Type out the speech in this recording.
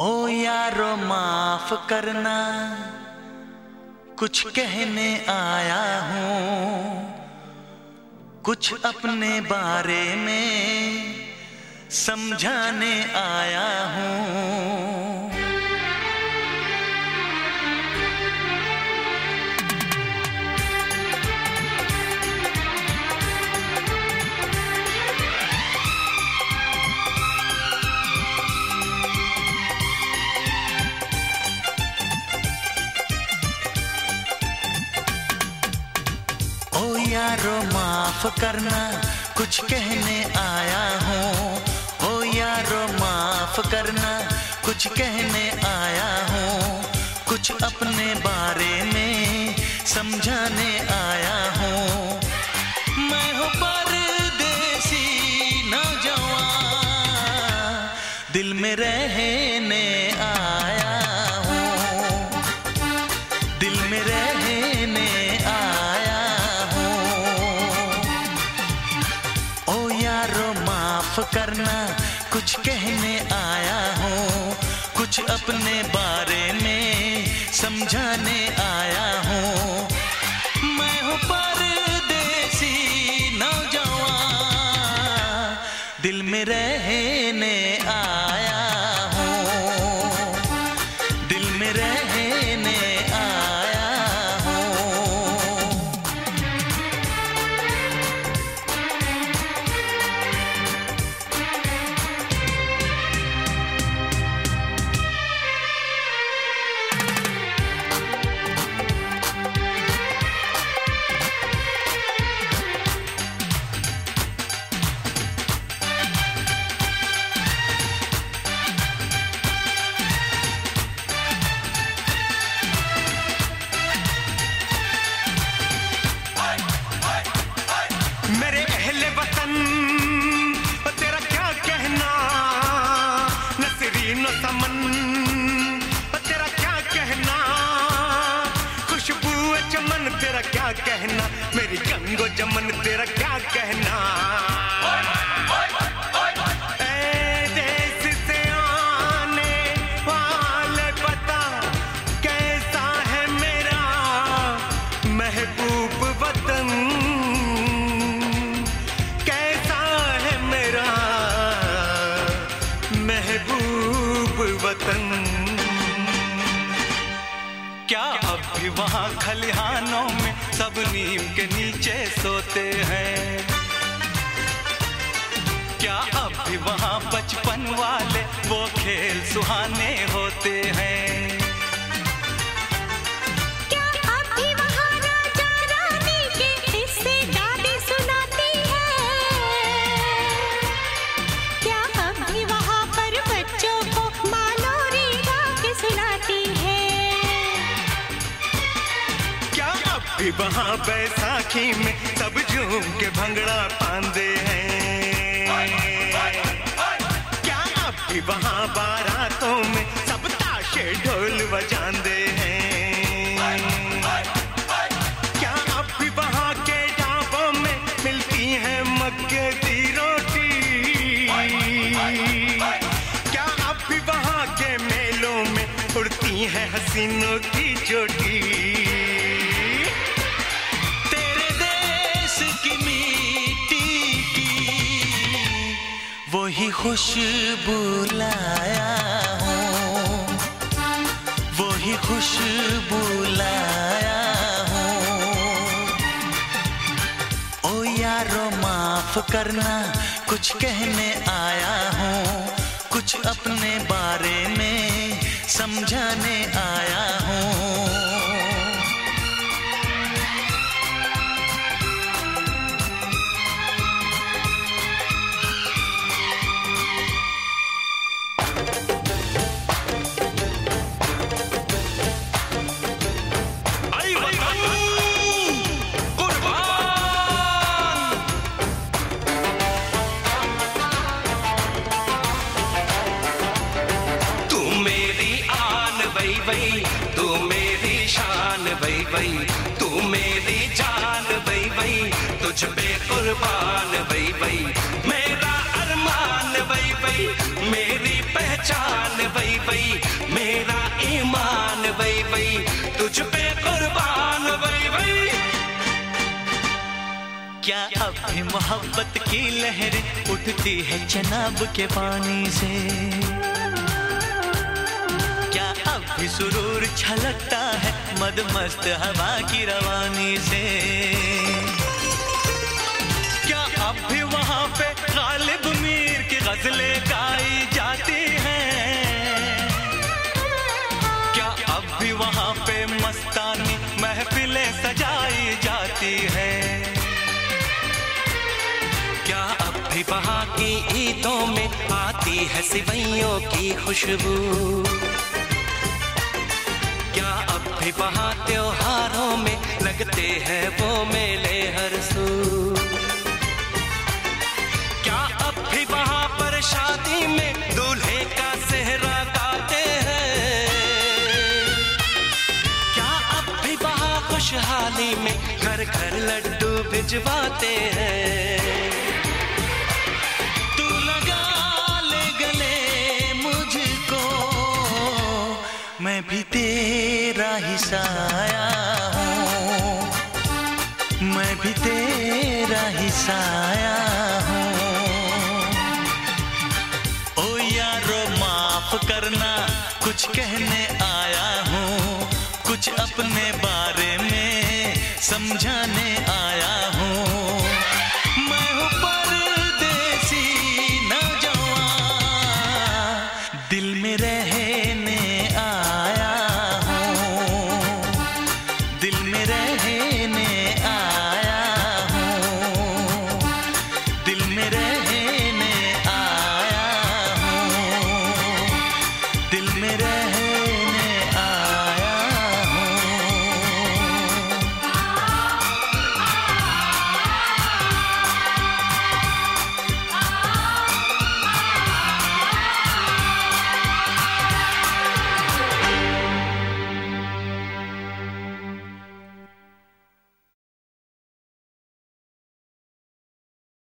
ओ यारो, माफ़ करना। कुछ कहने आया हूँ। कुछ अपने बारे में समझाने आया हूँ। माफ़ करना कुछ कहने आया हूँ। ओ यारो, माफ़ करना, कुछ कहने आया हूँ। कुछ अपने बारे में समझाने आया हूँ। मैं हूँ परदेसी नौजवान, दिल में रहने माफ़ करना कुछ कहने आया हूँ, कुछ अपने बारे में समझाने आया हूँ। मैं हूँ परदेसी नौजवान, दिल में रहने क्या कहना? मेरी गंगो जमन तेरा क्या कहना? क्या? अब भी वहाँ खलिहानों में सब नीम के नीचे सोते हैं। क्या अब भी वहाँ बचपन वाले वो खेल सुहाने होते हैं? वहाँ बैसाखी में सब झूम के भंगड़ा पांदे हैं। क्या अब भी वहाँ बारातों में सब ताशे ढोल बजाते हैं? क्या अब भी वहाँ के ढाबों में मिलती है मक्के की रोटी? क्या अब भी वहाँ के मेलों में उड़ती है हसीनों की चोटी? वही खुशबू लाया हूँ। वही खुशबू लाया हूँ। ओ यारो, माफ़ करना, कुछ कहने आया हूँ। कुछ अपने बारे में समझाने आया हूँ बई बई तू मेरी जान बई बई तुझ पे कुर्बान बई बई मेरा अरमान बई बई मेरी पहचान वही वही मेरा ईमान वही वही तुझ पे कुर्बान वही वही क्या अब मोहब्बत की लहर उठती है चनाब के पानी से? भी सुरूर छलकता है मदमस्त हवा की रवानी से। क्या अब भी वहाँ पे गालिब मीर की गजलें गाई जाती हैं? क्या अब भी वहाँ पे मस्तानी महफिलें सजाई जाती हैं? क्या अब भी वहाँ की ईदों में आती है सिवैयों की खुशबू? वहाँ त्योहारों में लगते हैं वो मेले हर सू क्या अब भी वहाँ पर शादी में दूल्हे का सेहरा गाते हैं? क्या अब भी वहाँ खुशहाली में घर घर लड्डू भिजवाते हैं? मैं भी तेरा ही साया हूँ। मैं भी तेरा ही साया हूँ। ओ यारो, माफ़ करना, कुछ कहने आया हूँ। कुछ अपने बारे में समझाने आया हूँ। मैं नौजवान। दिल में रह